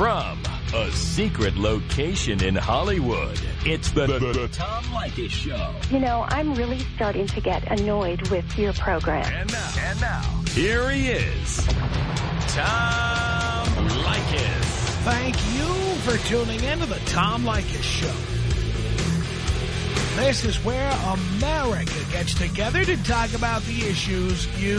From a secret location in Hollywood, it's the, the, the Tom Leykis Show. You know, I'm really starting to get annoyed with your program. And now, and now, here he is, Tom Leykis. Thank you for tuning in to the Tom Leykis Show. This is where America gets together to talk about the issues you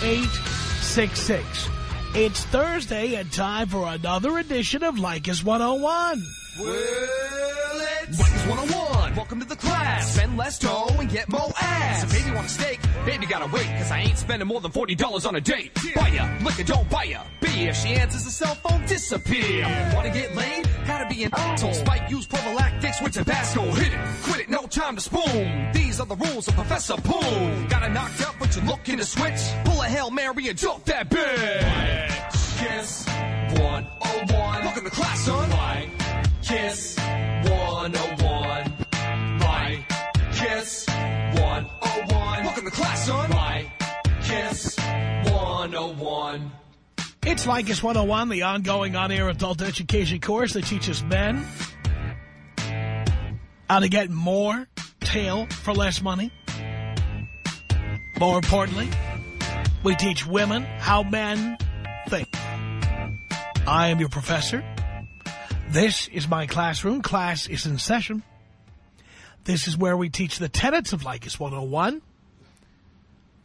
1-800-5800-866. It's Thursday and time for another edition of Leykis 101. Well, it's Leykis 101. Welcome to the class. Spend less dough and get more ass. If baby want steak, baby gotta wait, cause I ain't spending more than $40 on a date. Buy ya, liquor, don't buy ya. Beer, if she answers the cell phone, disappear. Wanna get laid? Gotta be an asshole. Spike, use prophylactics with Tabasco. Hit it, quit it, no time to spoon. These are the rules of Professor Poon. Got it knocked up, but you're looking to switch. Pull a Hail Mary and jump that bitch. Kiss 101. Welcome to class, son. Why? Kiss 101. Why? Kiss 101. Welcome to class, son. Why? Kiss 101. It's Leykis 101, the ongoing on-air adult education course that teaches men how to get more tail for less money. More importantly, we teach women how men think. I am your professor. This is my classroom. Class is in session. This is where we teach the tenets of Leykis 101.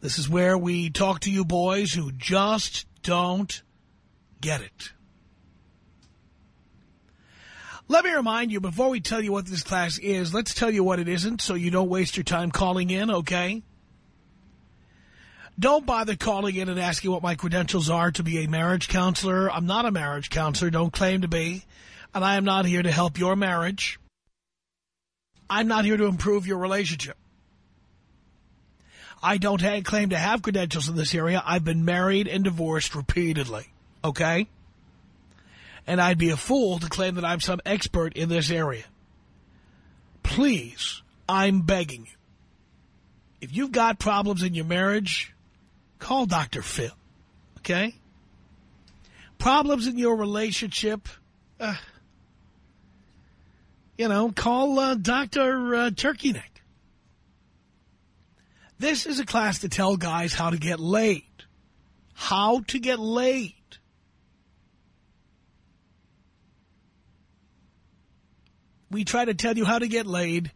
This is where we talk to you boys who just don't get it. Let me remind you, before we tell you what this class is, let's tell you what it isn't so you don't waste your time calling in, okay? Don't bother calling in and asking what my credentials are to be a marriage counselor. I'm not a marriage counselor, don't claim to be. And I am not here to help your marriage. I'm not here to improve your relationship. I don't claim to have credentials in this area. I've been married and divorced repeatedly, okay? And I'd be a fool to claim that I'm some expert in this area. Please, I'm begging you. If you've got problems in your marriage, call Dr. Phil, okay? Problems in your relationship, uh, you know, call uh, Dr. Uh, Turkey Neck. This is a class to tell guys how to get laid. How to get laid. We try to tell you how to get laid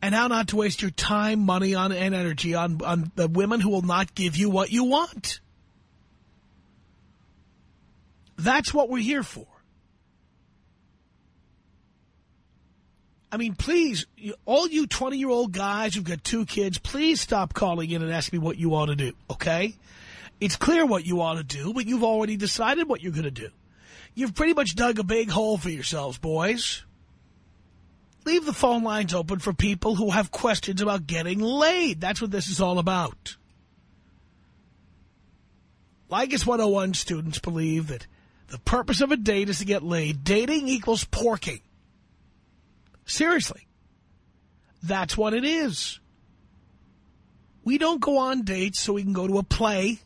and how not to waste your time, money, on and energy on, on the women who will not give you what you want. That's what we're here for. I mean, please, all you 20-year-old guys who've got two kids, please stop calling in and asking me what you ought to do, okay? It's clear what you ought to do, but you've already decided what you're going to do. You've pretty much dug a big hole for yourselves, boys. Leave the phone lines open for people who have questions about getting laid. That's what this is all about. Leykis 101 students believe that the purpose of a date is to get laid. Dating equals porking. Seriously. That's what it is. We don't go on dates so we can go to a play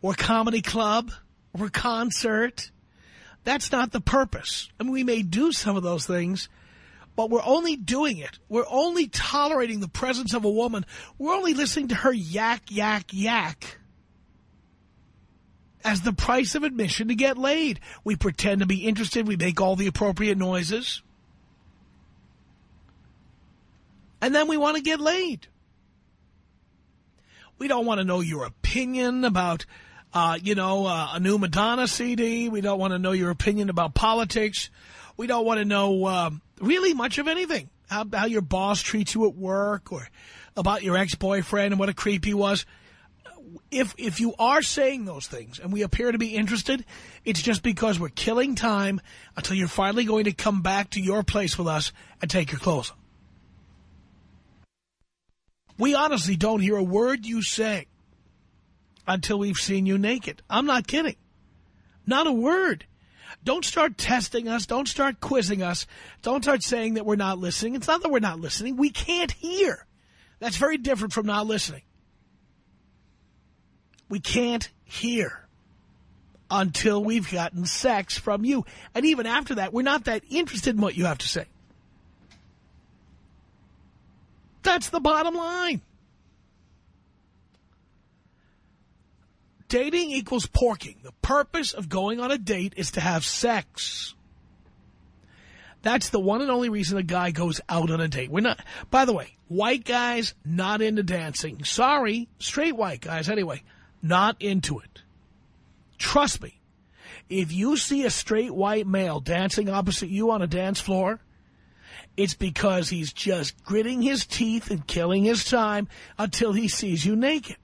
or comedy club or concert. That's not the purpose. I mean, we may do some of those things, but we're only doing it. We're only tolerating the presence of a woman. We're only listening to her yak, yak, yak as the price of admission to get laid. We pretend to be interested. We make all the appropriate noises. And then we want to get laid. We don't want to know your opinion about, uh, you know, uh, a new Madonna CD. We don't want to know your opinion about politics. We don't want to know uh, really much of anything. How, how your boss treats you at work or about your ex-boyfriend and what a creep he was. if if you are saying those things and we appear to be interested, it's just because we're killing time until you're finally going to come back to your place with us and take your clothes off. We honestly don't hear a word you say until we've seen you naked. I'm not kidding. Not a word. Don't start testing us. Don't start quizzing us. Don't start saying that we're not listening. It's not that we're not listening. We can't hear. That's very different from not listening. We can't hear until we've gotten sex from you. And even after that, we're not that interested in what you have to say. That's the bottom line. Dating equals porking. The purpose of going on a date is to have sex. That's the one and only reason a guy goes out on a date. We're not, by the way, white guys not into dancing. Sorry, straight white guys anyway, not into it. Trust me, if you see a straight white male dancing opposite you on a dance floor, it's because he's just gritting his teeth and killing his time until he sees you naked.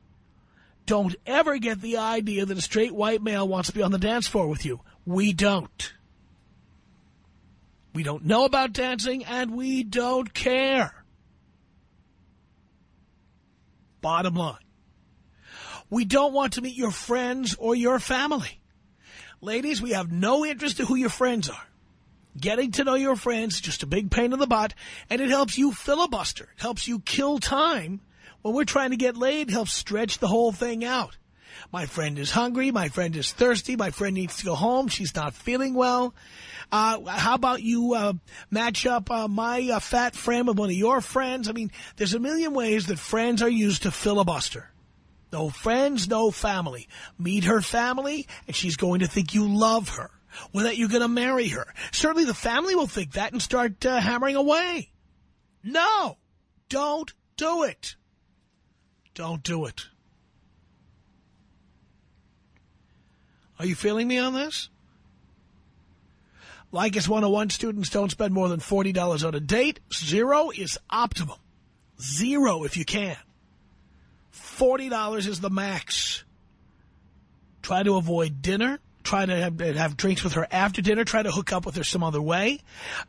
Don't ever get the idea that a straight white male wants to be on the dance floor with you. We don't. We don't know about dancing, and we don't care. Bottom line. We don't want to meet your friends or your family. Ladies, we have no interest in who your friends are. Getting to know your friends is just a big pain in the butt, and it helps you filibuster. It helps you kill time when we're trying to get laid, helps stretch the whole thing out. My friend is hungry. My friend is thirsty. My friend needs to go home. She's not feeling well. Uh, how about you uh, match up uh, my uh, fat friend with one of your friends? I mean, there's a million ways that friends are used to filibuster. No friends, no family. Meet her family, and she's going to think you love her or that you're going to marry her. Certainly the family will think that and start uh, hammering away. No, don't do it. Don't do it. Are you feeling me on this? Like Leykis 101 students don't spend more than $40 on a date. Zero is optimum. Zero if you can. $40 is the max. Try to avoid dinner try to have, have, drinks with her after dinner, try to hook up with her some other way.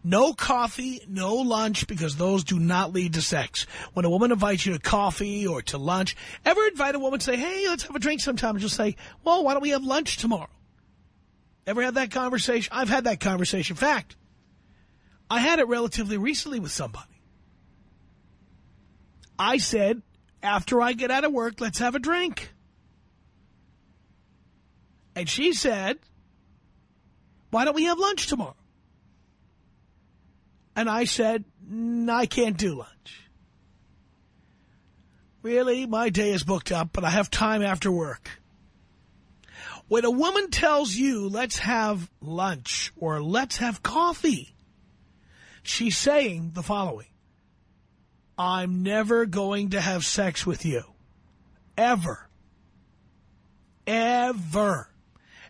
No coffee, no lunch, because those do not lead to sex. When a woman invites you to coffee or to lunch, ever invite a woman to say, hey, let's have a drink sometime, and just say, well, why don't we have lunch tomorrow? Ever had that conversation? I've had that conversation. Fact, I had it relatively recently with somebody. I said, after I get out of work, let's have a drink. And she said, why don't we have lunch tomorrow? And I said, I can't do lunch. Really, my day is booked up, but I have time after work. When a woman tells you, let's have lunch or let's have coffee, she's saying the following. I'm never going to have sex with you. Ever. Ever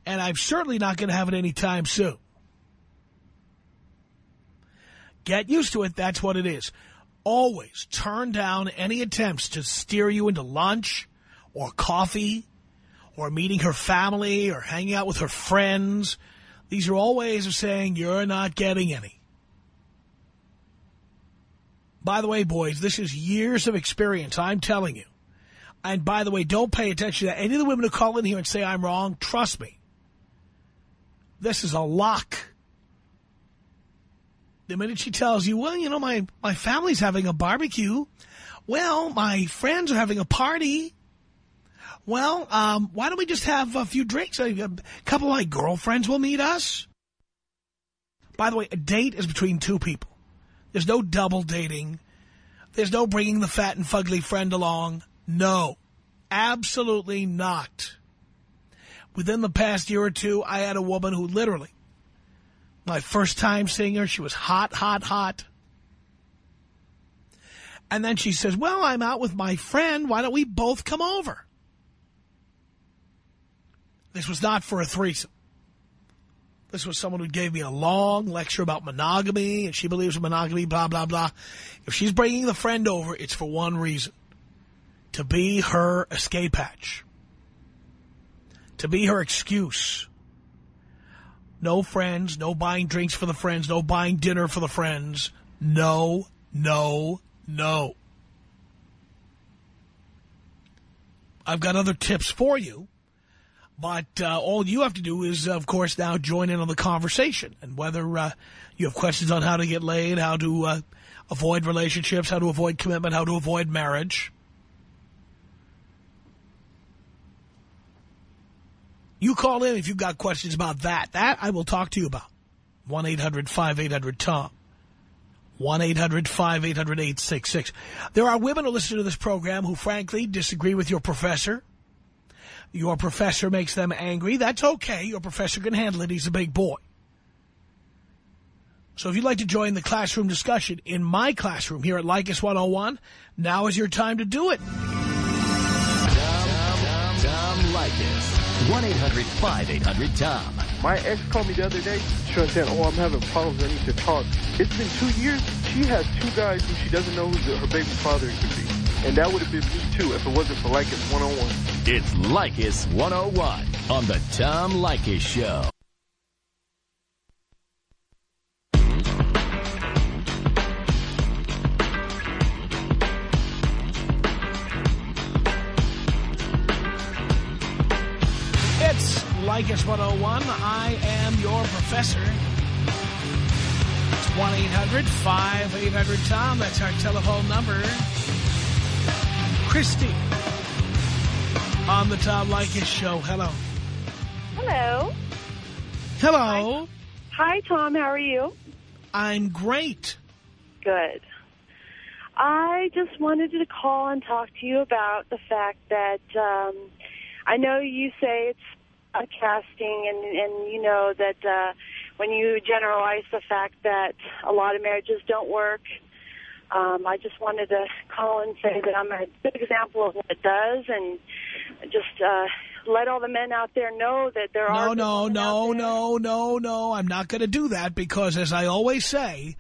and I'm certainly not going to have it anytime soon. Get used to it. That's what it is. Always turn down any attempts to steer you into lunch or coffee or meeting her family or hanging out with her friends. These are all ways of saying you're not getting any. By the way, boys, this is years of experience. I'm telling you. And by the way, don't pay attention to any of the women who call in here and say I'm wrong. Trust me. This is a lock. The minute she tells you, well, you know, my, my family's having a barbecue. Well, my friends are having a party. Well, um, why don't we just have a few drinks? A, a couple of my girlfriends will meet us. By the way, a date is between two people. There's no double dating. There's no bringing the fat and fugly friend along. No, absolutely not. Within the past year or two, I had a woman who literally, my first time seeing her, she was hot, hot, hot. And then she says, well, I'm out with my friend. Why don't we both come over? This was not for a threesome. This was someone who gave me a long lecture about monogamy, and she believes in monogamy, blah, blah, blah. If she's bringing the friend over, it's for one reason. to be her escape hatch, to be her excuse. No friends, no buying drinks for the friends, no buying dinner for the friends. No, no, no. I've got other tips for you. But uh, all you have to do is, of course, now join in on the conversation. And whether uh, you have questions on how to get laid, how to uh, avoid relationships, how to avoid commitment, how to avoid marriage. You call in if you've got questions about that. That I will talk to you about. 1-800-5800-TOM. 1-800-5800-866. There are women who listen to this program who, frankly, disagree with your professor. Your professor makes them angry. That's okay. Your professor can handle it. He's a big boy. So if you'd like to join the classroom discussion in my classroom here at Leykis 101, now is your time to do it. Tom, Tom, Tom Leykis. 1-800-5800-TOM. My ex called me the other day. She was saying, oh, I'm having problems. I need to talk. It's been two years. She has two guys who she doesn't know who her baby father could be. And that would have been me, too, if it wasn't for Leykis 101. It's Leykis 101 on the Tom Leykis Show. 101. I am your professor. It's 1-800-5800-TOM. That's our telephone number. Christy on the Tom Leykis Show. Hello. Hello. Hello. Hi, Tom. How are you? I'm great. Good. I just wanted to call and talk to you about the fact that um, I know you say it's a casting, and, and you know that uh, when you generalize the fact that a lot of marriages don't work, um, I just wanted to call and say that I'm a good example of what it does, and just uh, let all the men out there know that there No, are no, men no, no, no, no. I'm not going to do that because, as I always say,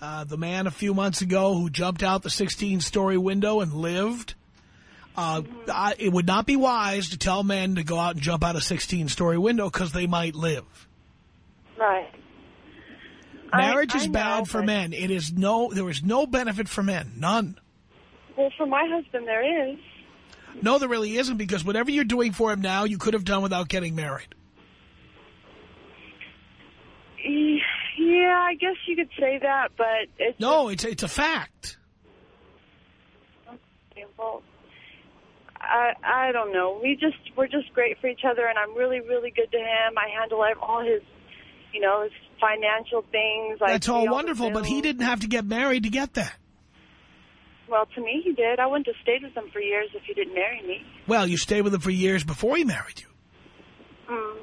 uh, the man a few months ago who jumped out the 16-story window and lived, uh, I, it would not be wise to tell men to go out and jump out a 16-story window because they might live. Right. I- Marriage is I know, bad for men. It is no, there is no benefit for men. None. Well, for my husband, there is. No, there really isn't because whatever you're doing for him now, you could have done without getting married. Yeah, I guess you could say that, but it's No, it's it's a fact. well, I I don't know. We just we're just great for each other, and I'm really really good to him. I handle all his, you know, his financial things. I That's all wonderful, but he didn't have to get married to get that. Well, to me, he did. I wouldn't have stayed with him for years if he didn't marry me. Well, you stayed with him for years before he married you. Mm.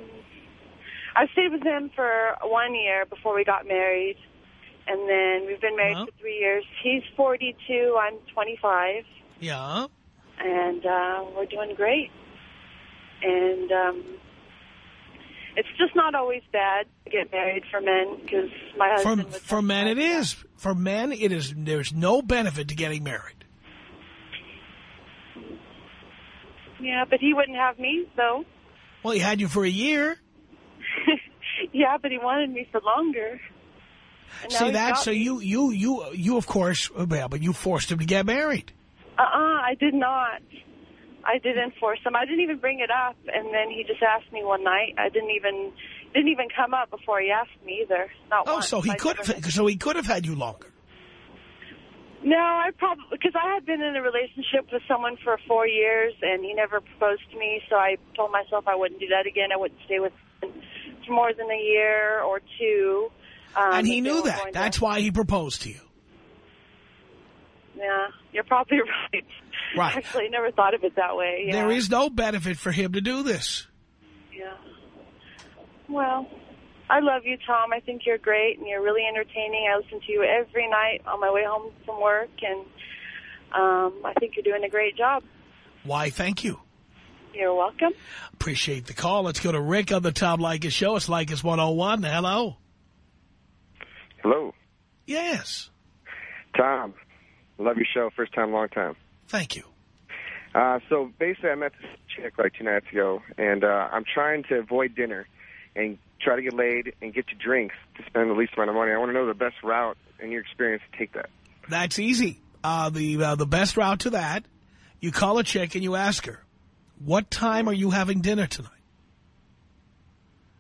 I stayed with him for one year before we got married, and then we've been married for three years. He's 42. I'm 25. Yeah. And uh, we're doing great. And um, it's just not always bad to get married for men because my husband For, for men, it is. For men, it is. There's no benefit to getting married. Yeah, but he wouldn't have me, though. Well, he had you for a year. yeah, but he wanted me for longer. See that? So me. you, you, you, you, of course, well, but you forced him to get married. Uh-uh, I did not. I didn't force him. I didn't even bring it up, and then he just asked me one night. I didn't even didn't even come up before he asked me either. Not Oh, once. so he I could have. So he could have had you longer. No, I probably because I had been in a relationship with someone for four years, and he never proposed to me. So I told myself I wouldn't do that again. I wouldn't stay with him for more than a year or two. Um, and he knew that. to- That's why he proposed to you. Yeah, you're probably right. Right. Actually, I never thought of it that way. Yeah. There is no benefit for him to do this. Yeah. Well, I love you, Tom. I think you're great, and you're really entertaining. I listen to you every night on my way home from work, and um, I think you're doing a great job. Why, thank you. You're welcome. Appreciate the call. Let's go to Rick on the Tom Leykis show. It's Leykis 101. Hello. Hello. Yes. Tom. Love your show. First time, long time. Thank you. Uh, so basically, I met this chick like two nights ago, and uh, I'm trying to avoid dinner and try to get laid and get to drinks to spend the least amount of money. I want to know the best route in your experience to take that. That's easy. Uh, the uh, the best route to that, you call a chick and you ask her, what time are you having dinner tonight?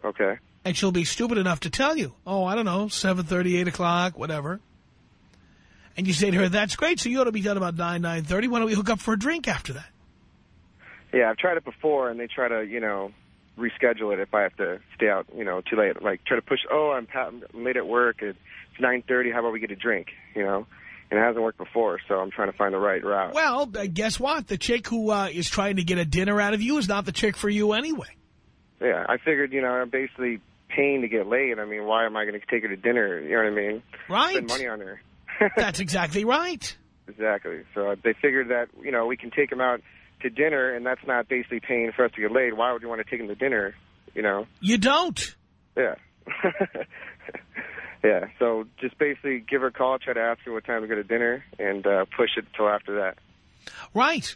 Okay. And she'll be stupid enough to tell you, oh, I don't know, 7.30, 8 o'clock, whatever. And you say to her, that's great, so you ought to be done about 9, 9.30. Why don't we hook up for a drink after that? Yeah, I've tried it before, and they try to, you know, reschedule it if I have to stay out, you know, too late. Like, try to push, oh, I'm, I'm late at work, it's 9.30, how about we get a drink, you know? And it hasn't worked before, so I'm trying to find the right route. Well, uh, guess what? The chick who uh, is trying to get a dinner out of you is not the chick for you anyway. Yeah, I figured, you know, I'm basically paying to get laid. I mean, why am I going to take her to dinner? You know what I mean? Right. Spend money on her. That's exactly right. Exactly. So uh, they figured that, you know, we can take them out to dinner, and that's not basically paying for us to get laid. Why would you want to take them to dinner, you know? You don't. Yeah. yeah, so just basically give her a call, try to ask her what time to go to dinner, and uh, push it until after that. Right.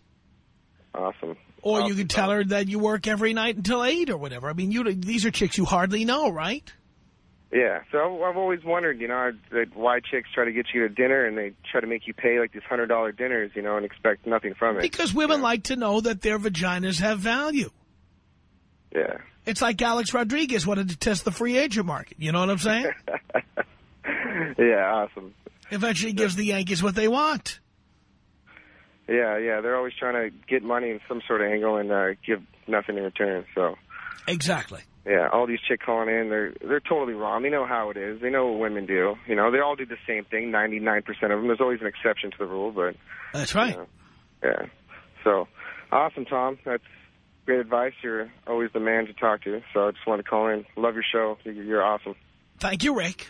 Awesome. Or awesome. you could tell her that you work every night until 8 or whatever. I mean, you these are chicks you hardly know, right? Yeah, so I've always wondered, you know, why chicks try to get you to dinner and they try to make you pay like these $100 dinners, you know, and expect nothing from it. Because women yeah. like to know that their vaginas have value. Yeah. It's like Alex Rodriguez wanted to test the free agent market. You know what I'm saying? yeah, awesome. Eventually gives the Yankees what they want. Yeah, yeah, they're always trying to get money in some sort of angle and uh, give nothing in return, so... Exactly. Yeah, all these chicks calling in, they're they're totally wrong. They know how it is. They know what women do. You know, they all do the same thing, 99% of them. There's always an exception to the rule, but... That's right. You know, yeah. So, awesome, Tom. That's great advice. You're always the man to talk to, so I just want to call in. Love your show. You're awesome. Thank you, Rick.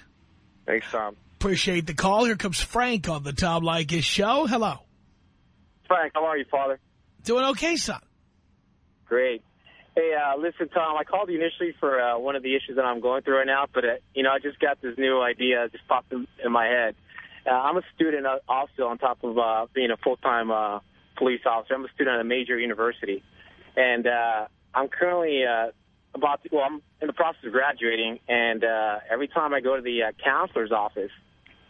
Thanks, Tom. Appreciate the call. Here comes Frank on the Tom Leykis show. Hello. Frank, how are you, Father? Doing okay, son. Great. Hey, uh, listen, Tom, I called you initially for uh, one of the issues that I'm going through right now, but, uh, you know, I just got this new idea just popped in, in my head. Uh, I'm a student uh, also on top of uh, being a full-time uh, police officer. I'm a student at a major university, and uh, I'm currently uh, about to, well, I'm in the process of graduating, and uh, every time I go to the uh, counselor's office,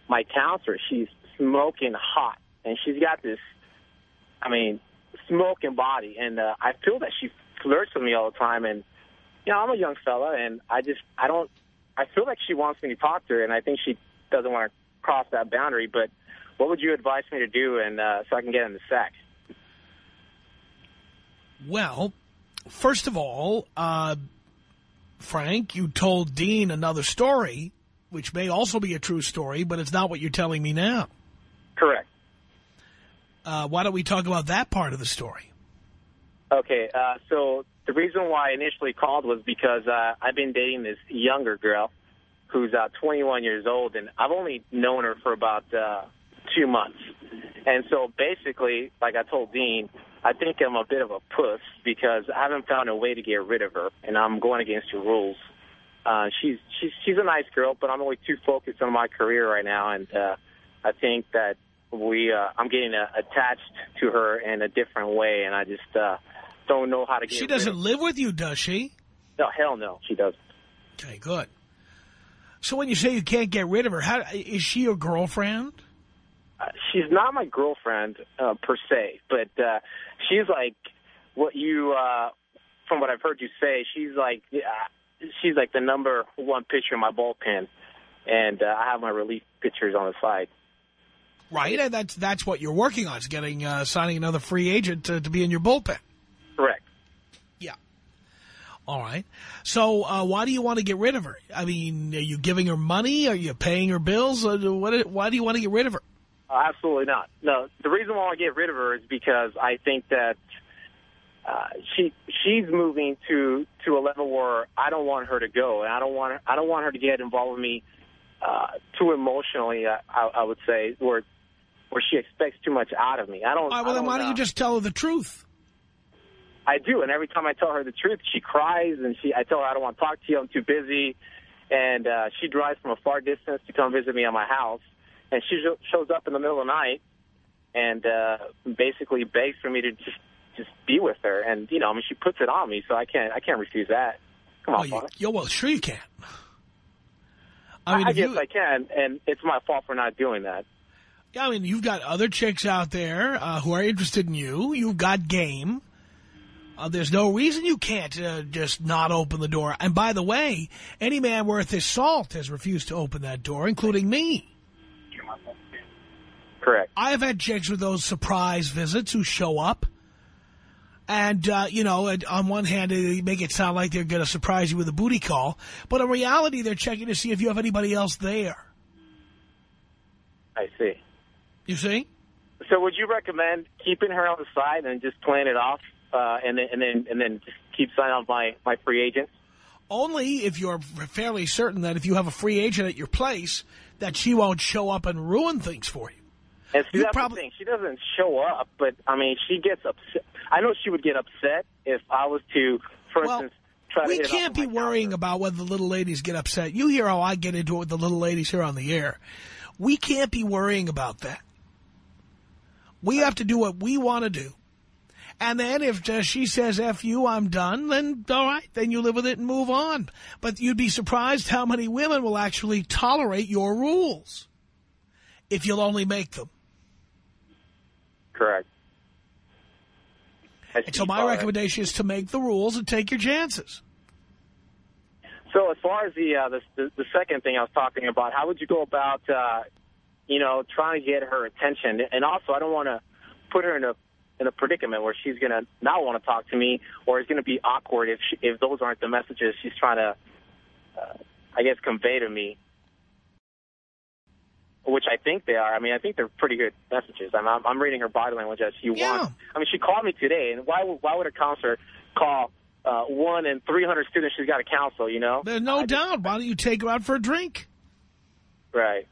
my counselor, she's smoking hot, and she's got this, I mean, smoking body, and uh, I feel that she flirts with me all the time, and you know, I'm a young fella, and I just, I don't, I feel like she wants me to talk to her, and I think she doesn't want to cross that boundary. But what would you advise me to do, and uh, so I can get in the sack? Well, first of all, uh, Frank, you told Dean another story, which may also be a true story, but it's not what you're telling me now. Correct. Uh, why don't we talk about that part of the story? Okay, uh, so the reason why I initially called was because uh, I've been dating this younger girl who's uh, 21 years old, and I've only known her for about uh, two months. And so basically, like I told Dean, I think I'm a bit of a puss because I haven't found a way to get rid of her, and I'm going against the rules. Uh, she's she's she's a nice girl, but I'm only too focused on my career right now, and uh, I think that we uh, I'm getting uh, attached to her in a different way, and I just uh, don't know how to get. She doesn't live with you, does she? No, hell no, she doesn't. Okay, good. So when you say you can't get rid of her, how is she your girlfriend? Uh, she's not my girlfriend uh, per se, but uh, she's like what you, uh, from what I've heard you say, she's like uh, she's like the number one pitcher in my bullpen, and uh, I have my relief pitchers on the side. Right, and that's that's what you're working on is getting uh, signing another free agent to, to be in your bullpen. Correct. Yeah. All right. So uh, why do you want to get rid of her? I mean, are you giving her money? Are you paying her bills? Uh, what? Why do you want to get rid of her? Uh, absolutely not. No, the reason why I get rid of her is because I think that uh, she she's moving to to a level where I don't want her to go, and I don't want her, I don't want her to get involved with me uh, too emotionally. Uh, I, I would say where where she expects too much out of me. I don't. All right, well, I don't, why don't you just tell her the truth? I do, and every time I tell her the truth, she cries, and she I tell her I don't want to talk to you, I'm too busy, and uh, she drives from a far distance to come visit me at my house, and she sh shows up in the middle of the night, and uh, basically begs for me to just just be with her. And you know, I mean, she puts it on me, so I can't I can't refuse that. Come on, Oh, you, yo, well, sure you can. I, mean, I if guess you- I can, and it's my fault for not doing that. Yeah, I mean, you've got other chicks out there uh, who are interested in you. You've got game. Uh, there's no reason you can't uh, just not open the door. And by the way, any man worth his salt has refused to open that door, including me. Correct. I've had jigs with those surprise visits who show up. And, uh, you know, on one hand, they make it sound like they're going to surprise you with a booty call. But in reality, they're checking to see if you have anybody else there. I see. You see? So, would you recommend keeping her on the side and just playing it off, uh, and then and then and then keep signing on my my free agents? Only if you're fairly certain that if you have a free agent at your place, that she won't show up and ruin things for you. And see, You that's probably- the thing. She doesn't show up, but I mean, she gets upset. I know she would get upset if I was to, for Well, instance, try We to off can't be worrying counter. about whether the little ladies get upset. You hear how I get into it with the little ladies here on the air. We can't be worrying about that. We have to do what we want to do. And then if uh, she says, F you, I'm done, then all right, then you live with it and move on. But you'd be surprised how many women will actually tolerate your rules if you'll only make them. Correct. And so my recommendation is to make the rules and take your chances. So as far as the, uh, the the the second thing I was talking about, how would you go about, uh, you know, trying to get her attention? And also, I don't want to put her in a in a predicament where she's going to not want to talk to me, or it's going to be awkward if she, if those aren't the messages she's trying to, uh, I guess, convey to me. Which I think they are. I mean, I think they're pretty good messages. I'm I'm, I'm reading her body language as she Yeah. wants. I mean, she called me today, and why would why would a counselor call uh, one in 300 students she's got to counsel? You know, There's no doubt. Why don't you take her out for a drink? right?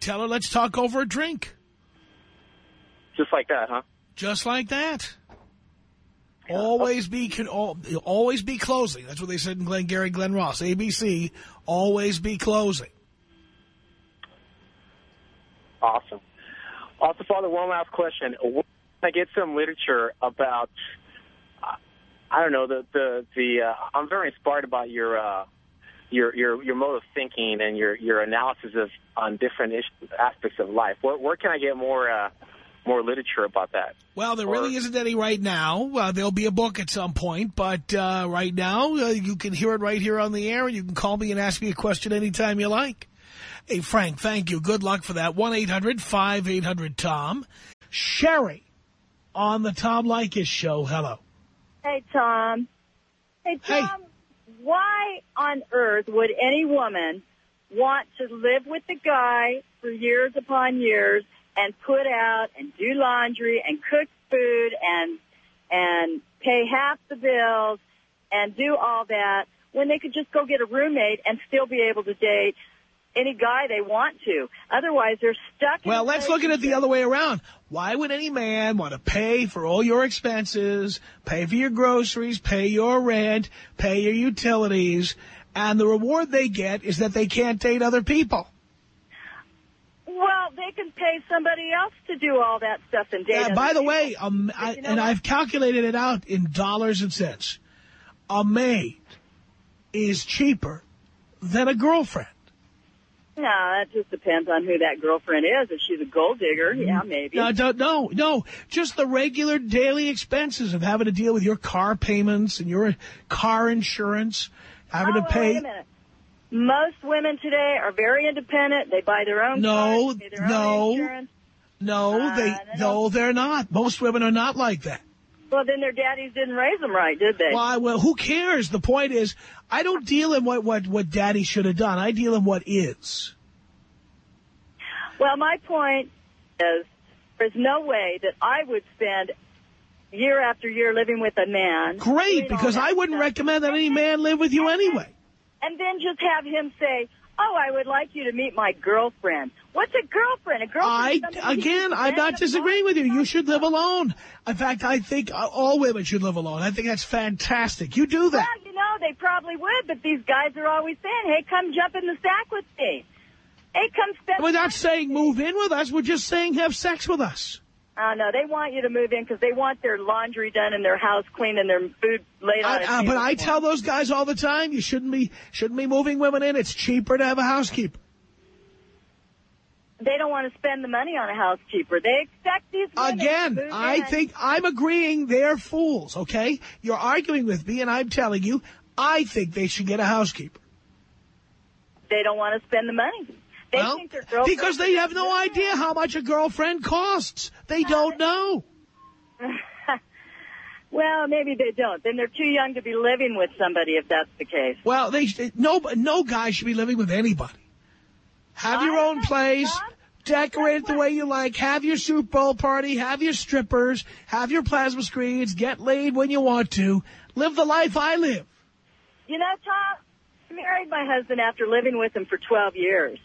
Tell her, let's talk over a drink. Just like that, huh? Just like that. Always be con al always be closing. That's what they said in Glengarry Glen Ross. ABC, always be closing. Awesome. Also, Father, one last question. I get some literature about? I don't know the the the. Uh, I'm very inspired about your uh, your your your mode of thinking and your your analysis of on different ish, aspects of life. Where where can I get more uh, more literature about that? Well, there Or- really isn't any right now. Uh, there'll be a book at some point, but uh, right now uh, you can hear it right here on the air, and you can call me and ask me a question anytime you like. Hey, Frank, thank you. Good luck for that. 1-800-5800-TOM. Sherry on the Tom Leykis show. Hello. Hey, Tom. Hey, Hey. Tom, why on earth would any woman want to live with the guy for years upon years and put out and do laundry and cook food and and pay half the bills and do all that when they could just go get a roommate and still be able to date any guy they want to. Otherwise, they're stuck. Well, let's look at it the other way around. Why would any man want to pay for all your expenses, pay for your groceries, pay your rent, pay your utilities, and the reward they get is that they can't date other people? Well, they can pay somebody else to do all that stuff and date. Yeah, by the way, um, I, you know and what? I've calculated it out in dollars and cents. A maid is cheaper than a girlfriend. No, that just depends on who that girlfriend is. If she's a gold digger, yeah, maybe. No, no, no, no. Just the regular daily expenses of having to deal with your car payments and your car insurance, having oh, to pay. wait a minute. Most women today are very independent. They buy their own No, cars, pay their no. own insurance. No, Uh, they no, no, they're not. Most women are not like that. Well, then their daddies didn't raise them right, did they? Why? Well, who cares? The point is, I don't deal in what what what Daddy should have done. I deal in what is. Well, my point is there's no way that I would spend year after year living with a man. Great, because I wouldn't stuff. recommend that any man live with you anyway. And then just have him say, oh, I would like you to meet my girlfriend. What's a girlfriend? A girlfriend I is somebody you again, I'm not disagreeing with you. You should live alone. In fact, I think all women should live alone. I think that's fantastic. You do that. Well, you know, they probably would, but these guys are always saying, hey, come jump in the sack with me. Hey, come spend We're not saying move in with us. We're just saying have sex with us. Uh, no, they want you to move in because they want their laundry done and their house cleaned and their food laid out. Uh, but I tell those guys all the time, you shouldn't be shouldn't be moving women in. It's cheaper to have a housekeeper. they don't want to spend the money on a housekeeper. They expect these Again, I in. think I'm agreeing they're fools, okay? You're arguing with me, and I'm telling you, I think they should get a housekeeper. they don't want to spend the money. They well, think their girlfriend because they have no idea how much a girlfriend costs. They don't know. Well, maybe they don't. Then they're too young to be living with somebody if that's the case. Well, they no no guy should be living with anybody. Have your own place. Decorate it the way you like. Have your Super Bowl party. Have your strippers. Have your plasma screens. Get laid when you want to. Live the life I live. You know, Tom, I married my husband after living with him for 12 years.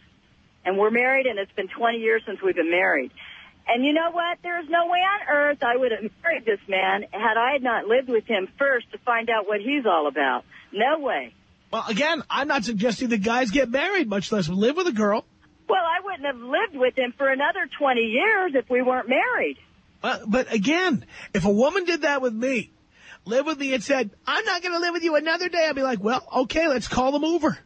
And we're married, and it's been 20 years since we've been married. And you know what? There's no way on earth I would have married this man had I not lived with him first to find out what he's all about. No way. Well, again, I'm not suggesting that guys get married, much less live with a girl. Well, I wouldn't have lived with him for another 20 years if we weren't married. Uh, but again, if a woman did that with me, lived with me and said, I'm not going to live with you another day, I'd be like, well, okay, let's call them mover.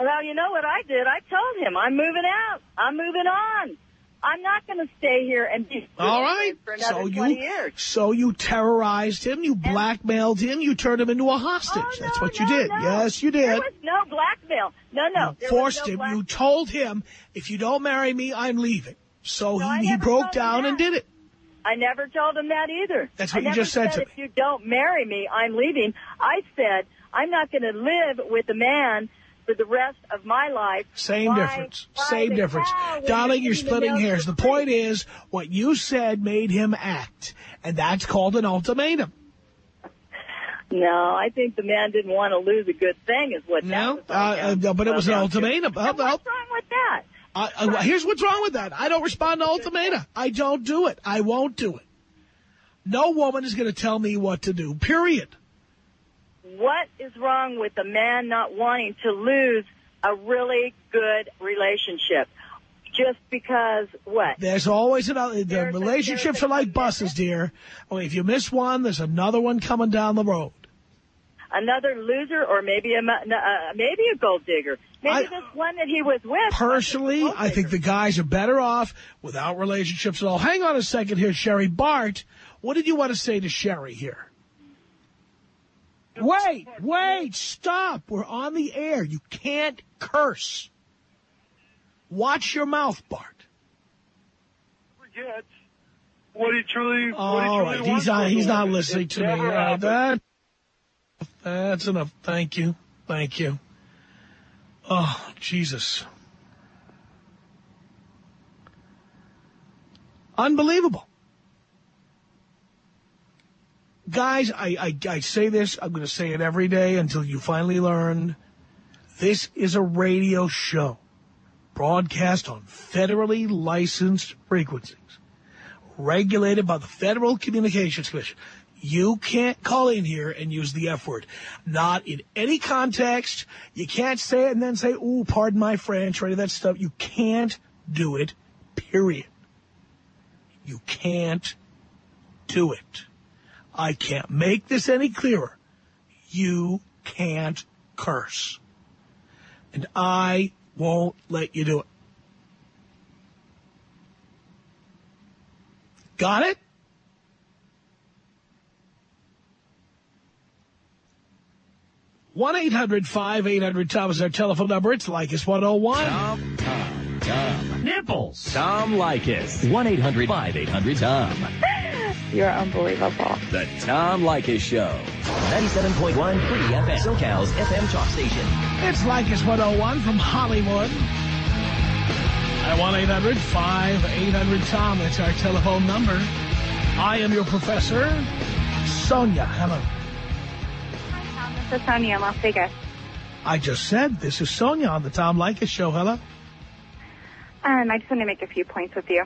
Well, you know what I did? I told him, I'm moving out. I'm moving on. I'm not going to stay here and be All right. for another So 20 you, years. so you terrorized him, you blackmailed him, you turned him into a hostage. Oh, That's no, what you no, did. no. Yes, you There did. was no blackmail. No, no. there was Forced him. You told him, if you don't marry me, I'm leaving. So he, he broke down and did it. I never told him that either. That's I what you just said to if me. you don't marry me, I'm leaving. I said I'm not going to live with a man for the rest of my life. Same Why- difference. why Same difference. Darling, you you're splitting hairs. The point is, what you said made him act. And that's called an ultimatum. No, I think the man didn't want to lose a good thing, is what No, that was all uh, uh, no, but it was an ultimatum. And How about- what's wrong with that? Uh, uh, here's what's wrong with that. I don't respond to ultimata. I don't do it. I won't do it. No woman is going to tell me what to do, period. What is wrong with a man not wanting to lose a really good relationship? Just because what? There's always another. The There's a- relationships a are like buses, dear. I if you miss one, there's another one coming down the road. Another loser, or maybe a uh, maybe a gold digger. Maybe I- this one that he was with. Personally, was I think the guys are better off without relationships at all. Hang on a second here, Sherry Bart. What did you want to say to Sherry here? Wait, wait, stop. We're on the air. You can't curse. Watch your mouth, Bart. Forget what he truly. what he truly right, he's not, he's not listening to me. Uh, that, that's enough. Thank you. Thank you. Oh, Jesus. Unbelievable. Guys, I, I, I say this, I'm going to say it every day until you finally learn. This is a radio show broadcast on federally licensed frequencies regulated by the Federal Communications Commission. You can't call in here and use the F word. Not in any context. You can't say it and then say, ooh, pardon my French or any of that stuff. You can't do it, period. You can't do it. I can't make this any clearer. You can't curse. And I won't let you do it. Got it? One eight hundred five eight hundred Tom is our telephone number. It's Leykis one zero one. Tom, Tom, Tom. Nipples. Tom Leykis. 1-800-5800-TOM. You're unbelievable. The Tom Leykis Show. 97.1 Free FM. SoCal's FM talk station. It's Leykis one zero one from Hollywood. At one eight hundred five eight hundred Tom. That's our telephone number. I am your professor, Sonia. Hello. Hi, Tom. This is Sonia in Las Vegas. I just said this is Sonia on the Tom Leykis Show. Hello. Um, I just want to make a few points with you.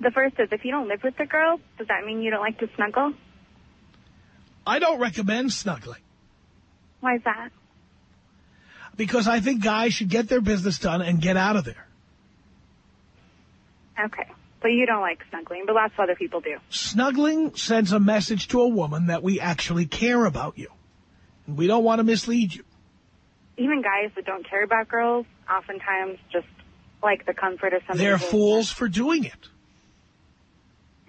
The first is if you don't live with the girl, does that mean you don't like to snuggle? I don't recommend snuggling Why is that? because I think guys should get their business done and get out of there. Okay. So you don't like snuggling, but lots of other people do. Snuggling sends a message to a woman that we actually care about you. And we don't want to mislead you. Even guys that don't care about girls oftentimes just like the comfort of something. They're fools for doing it.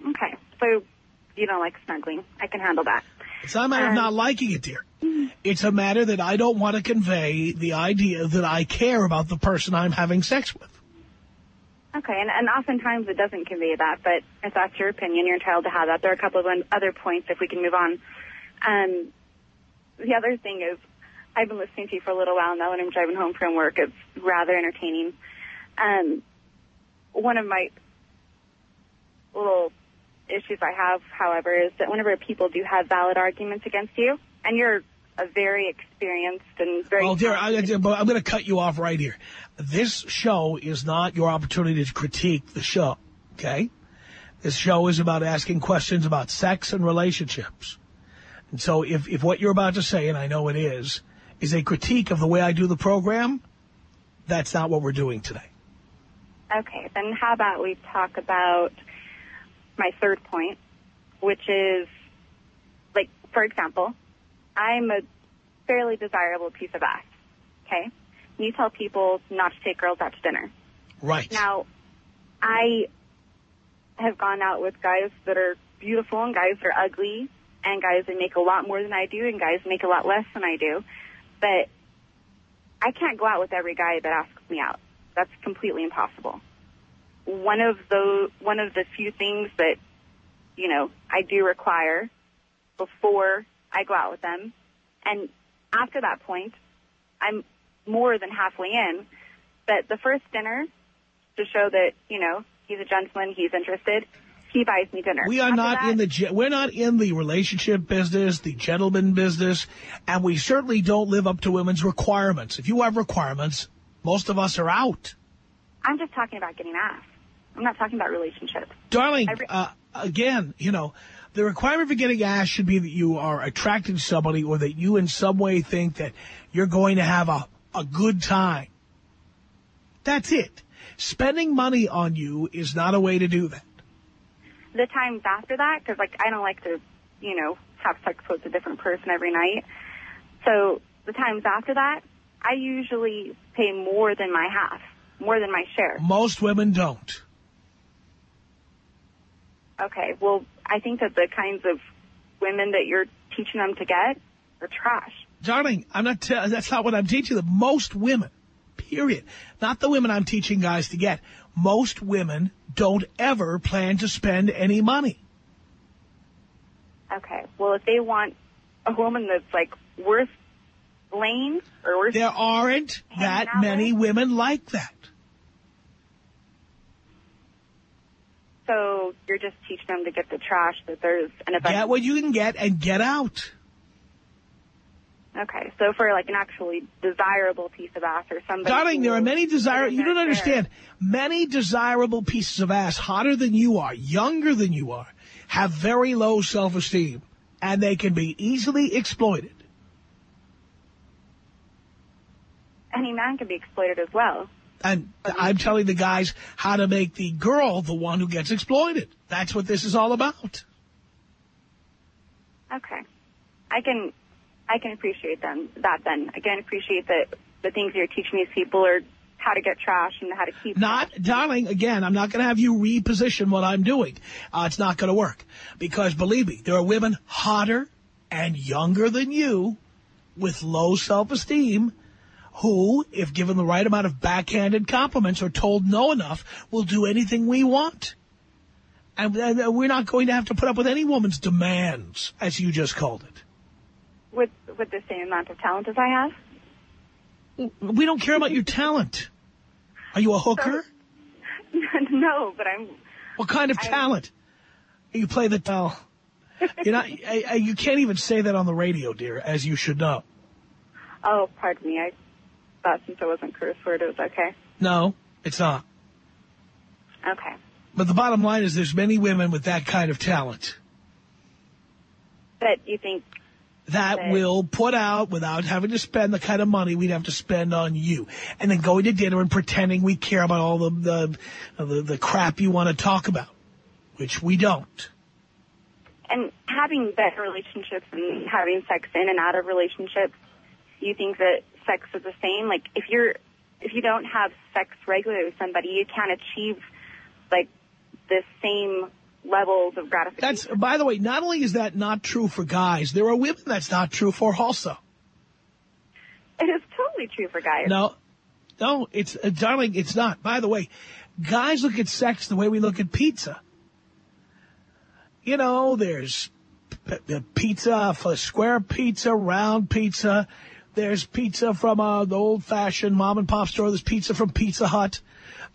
Okay, so you don't like snuggling. I can handle that. It's not a matter of Um, not liking it, dear. It's a matter that I don't want to convey the idea that I care about the person I'm having sex with. Okay, and, and oftentimes it doesn't convey that, but if that's your opinion, you're entitled to have that. There are a couple of other points if we can move on. Um, the other thing is, I've been listening to you for a little while now when I'm driving home from work. It's rather entertaining. Um, one of my little issues I have, however, is that whenever people do have valid arguments against you, and you're a very experienced and very Well, dear, I, I'm going to cut you off right here. This show is not your opportunity to critique the show, okay? This show is about asking questions about sex and relationships. And so if, if what you're about to say, and I know it is, is a critique of the way I do the program, that's not what we're doing today. Okay, then how about we talk about my third point, which is, like, for example, I'm a fairly desirable piece of ass, okay? You tell people not to take girls out to dinner. Right. Now, I have gone out with guys that are beautiful and guys that are ugly and guys that make a lot more than I do and guys that make a lot less than I do. But I can't go out with every guy that asks me out. That's completely impossible. One of the one of the few things that you know I do require before I go out with them, and after that point, I'm more than halfway in. But the first dinner to show that you know he's a gentleman, he's interested. He buys me dinner. We are After not that- in the we're not in the relationship business, the gentleman business, and we certainly don't live up to women's requirements. If you have requirements, most of us are out. I'm just talking about getting ass. I'm not talking about relationships. Darling, uh, again, you know, the requirement for getting ass should be that you are attracted to somebody or that you in some way think that you're going to have a, a good time. That's it. Spending money on you is not a way to do that. the times after that, because like I don't like to, you know, have sex with a different person every night. So the times after that, I usually pay more than my half, more than my share. Most women don't. Okay, well, I think that the kinds of women that you're teaching them to get are trash. Darling, I'm not. That's not what I'm teaching them. Most women, period. Not the women I'm teaching guys to get. Most women don't ever plan to spend any money. Okay, well, if they want a woman that's like worth laying or worth There aren't that many women like that. So you're just teaching them to get the trash that there's an event. Get what you can get and get out. Okay, so for like an actually desirable piece of ass or somebody. Darling, there are many desirable, you don't understand, many desirable pieces of ass, hotter than you are, younger than you are, have very low self-esteem, and they can be easily exploited. Any man can be exploited as well. And I'm telling the guys how to make the girl the one who gets exploited. That's what this is all about. Okay, I can, I can appreciate them that. Then again, appreciate that the things you're teaching these people are how to get trash and how to keep. Not, darling, again, I'm not going to have you reposition what I'm doing. Uh, it's not going to work. Because believe me, there are women hotter and younger than you with low self-esteem who, if given the right amount of backhanded compliments or told no enough, will do anything we want. And, and we're not going to have to put up with any woman's demands, as you just called it. with with the same amount of talent as I have. We don't care about your talent. Are you a hooker? no, but I'm. What kind of talent? You play the well. You're not. I, I, you can't even say that on the radio, dear, as you should know. Oh, pardon me. I thought since it wasn't curse word, it was okay. No, it's not. Okay. But the bottom line is, there's many women with that kind of talent But you think that will put out without having to spend the kind of money we'd have to spend on you, and then going to dinner and pretending we care about all the the the, the crap you want to talk about. which we don't. And having better relationships and having sex in and out of relationships, you think that sex is the same? Like if you're if you don't have sex regularly with somebody, you can't achieve like the same levels of gratification. That's by the way, not only is that not true for guys, there are women that's not true for also. It is totally true for guys. No, no, it's uh, darling, it's not. By the way, guys look at sex the way we look at pizza. You know, there's p- pizza for square pizza, round pizza. There's pizza from uh, the old-fashioned mom and pop store. There's pizza from Pizza Hut.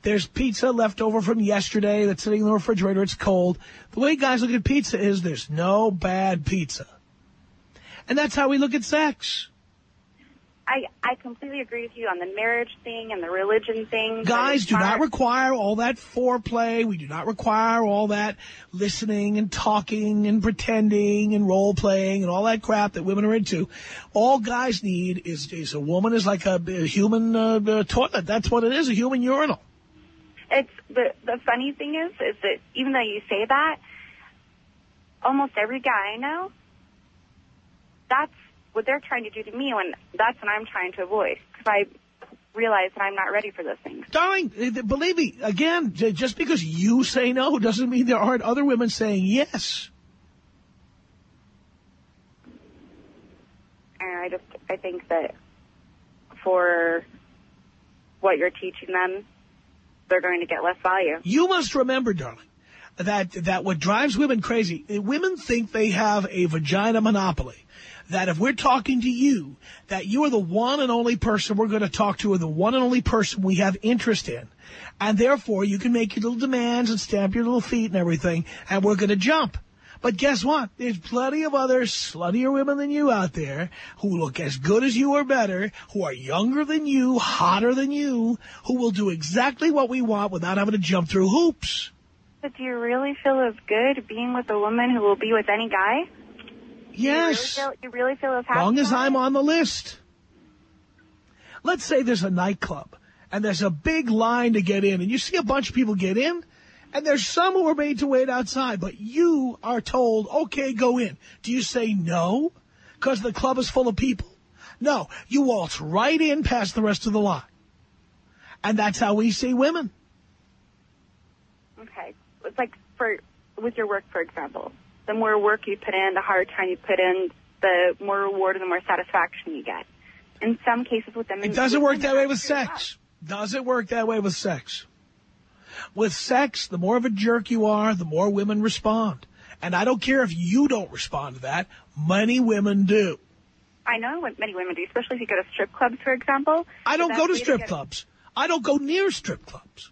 There's pizza left over from yesterday that's sitting in the refrigerator. It's cold. The way guys look at pizza is there's no bad pizza. And that's how we look at sex. I, I completely agree with you on the marriage thing and the religion thing. Guys do not require all that foreplay. We do not require all that listening and talking and pretending and role playing and all that crap that women are into. All guys need is is a woman is like a, a human uh, uh, toilet. That's what it is, a human urinal. It's the the funny thing is is that even though you say that, almost every guy I know, that's what they're trying to do to me, when that's what I'm trying to avoid because I realize that I'm not ready for those things. Darling, uh, believe me, again, just because you say no doesn't mean there aren't other women saying yes. And I just I think that for what you're teaching them, they're going to get less value. You must remember, darling, that that what drives women crazy, uh, women think they have a vagina monopoly. That if we're talking to you, that you are the one and only person we're going to talk to, or the one and only person we have interest in. And therefore, you can make your little demands and stamp your little feet and everything, and we're going to jump. But guess what? There's plenty of other sluttier women than you out there who look as good as you or better, who are younger than you, hotter than you, who will do exactly what we want without having to jump through hoops. But do you really feel as good being with a woman who will be with any guy? Yes. You really feel, you really feel as long as I'm on the list. Let's say there's a nightclub and there's a big line to get in and you see a bunch of people get in and there's some who are made to wait outside, but you are told, okay, go in. Do you say no because the club is full of people? No, you waltz right in past the rest of the line. And that's how we see women. Okay. It's like for with your work, for example. The more work you put in, the harder time you put in, the more reward and the more satisfaction you get. In some cases with them, It doesn't work that way with sex. Doesn't work that way with sex. With sex, the more of a jerk you are, the more women respond. And I don't care if you don't respond to that. Many women do. I know what many women do, especially if you go to strip clubs, for example. I don't go to strip get- clubs. I don't go near strip clubs.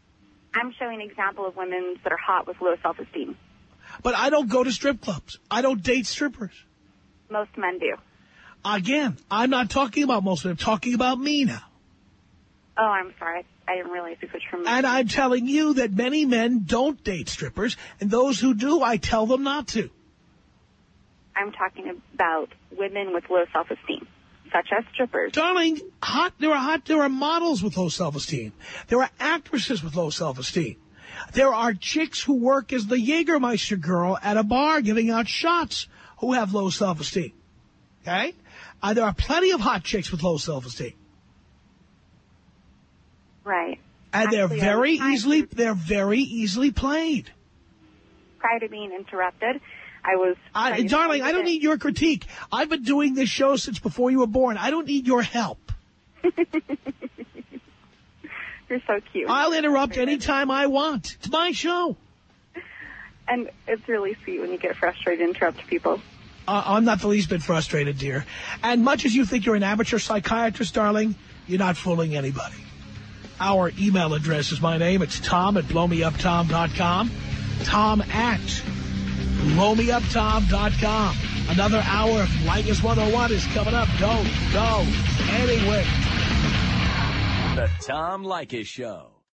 I'm showing an example of women that are hot with low self-esteem. But I don't go to strip clubs. I don't date strippers. Most men do. Again, I'm not talking about most men. I'm talking about me now. Oh, I'm sorry. I didn't realize you switched from. And I'm telling you that many men don't date strippers. And those who do, I tell them not to. I'm talking about women with low self-esteem, such as strippers. Darling, hot, there are hot, there are models with low self-esteem. There are actresses with low self-esteem. There are chicks who work as the Jägermeister girl at a bar giving out shots who have low self-esteem. Okay? Uh, there are plenty of hot chicks with low self-esteem. Right. And they're very easily, they're very easily played. Prior to being interrupted, I was. I, darling, I don't need your critique. I've been doing this show since before you were born. I don't need your help. You're so cute. I'll interrupt anytime I want. It's my show. And it's really sweet when you get frustrated and interrupt people. Uh, I'm not the least bit frustrated, dear. And much as you think you're an amateur psychiatrist, darling, you're not fooling anybody. Our email address is my name. It's tom at blowmeuptom.com. Tom at blowmeuptom.com. Another hour of Leykis 101 is coming up. Don't go anywhere. The Tom Leykis Show.